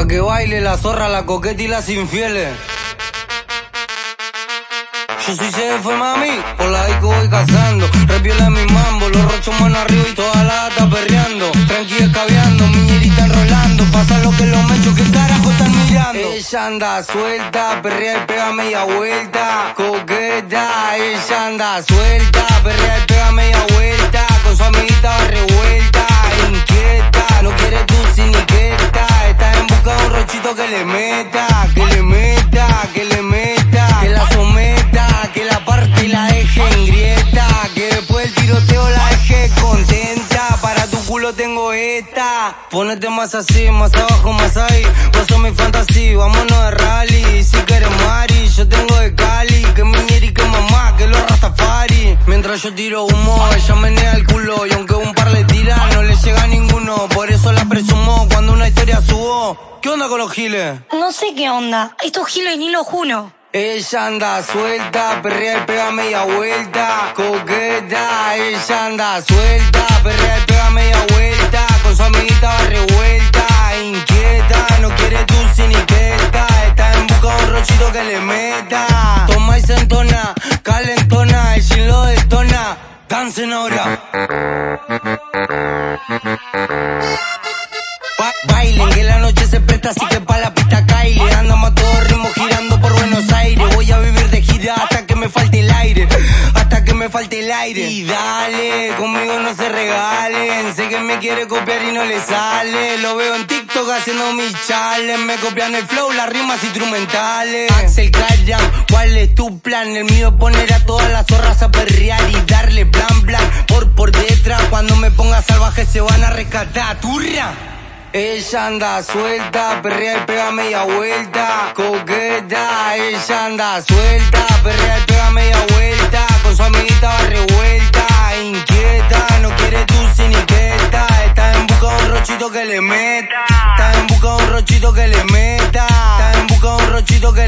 Pa' que baile la zorra, la coqueta y las infieles. Yo soy CF, mami, por la disco voy cazando. Repiola mi mambo, los rochos mano arriba y toda la gata perreando. Tranquila escabeando, miñerita enrolando. Pasa lo que los mechos, que carajo están mirando. Ella anda suelta, perrea y pega media vuelta. Coqueta, ella anda suelta, perrea y pega media vuelta. Que le meta, que le meta, que le meta. Que la someta, que la parte y la deje en grieta. Que después el tiroteo la deje contenta. Para tu culo tengo esta. Ponete más así, más abajo, más ahí. Vos sos mi fantasía, vámonos de rally. Si quieres Mari, yo tengo de Cali. Que miñera y que mamá, que los Rastafari. Mientras yo tiro humo, ella menea el culo. Y aunque un par le tira, no le llega a ninguno. Por eso la presumo historia subo. ¿Qué onda con los giles? No sé qué onda. Estos giles ni los juno. Ella anda suelta, perrea y pega media vuelta. Coqueta, ella anda suelta, perrea y pega media vuelta. Con su amiguita va revuelta, inquieta, no quiere tu siniqueta. Está en busca de un rochito que le meta. Toma y se entona, calentona, y si lo detona, dancen ahora. Falte el aire. Y dale, conmigo no se regalen Sé que me quiere copiar y no le sale. Lo veo en TikTok haciendo mis challenge Me copian el flow, las rimas instrumentales. Axel Callan, ¿cuál es tu plan? El mío es poner a todas las zorras a perrear Y darle plan plan por por detrás Cuando me ponga salvaje se van a rescatar. Turra ella anda suelta, perrea y pega media vuelta. Coqueta, ella anda suelta, perrea y pega media vuelta. Rochito que le meta. Está en busca de un rochito que le meta. Está en busca de un rochito que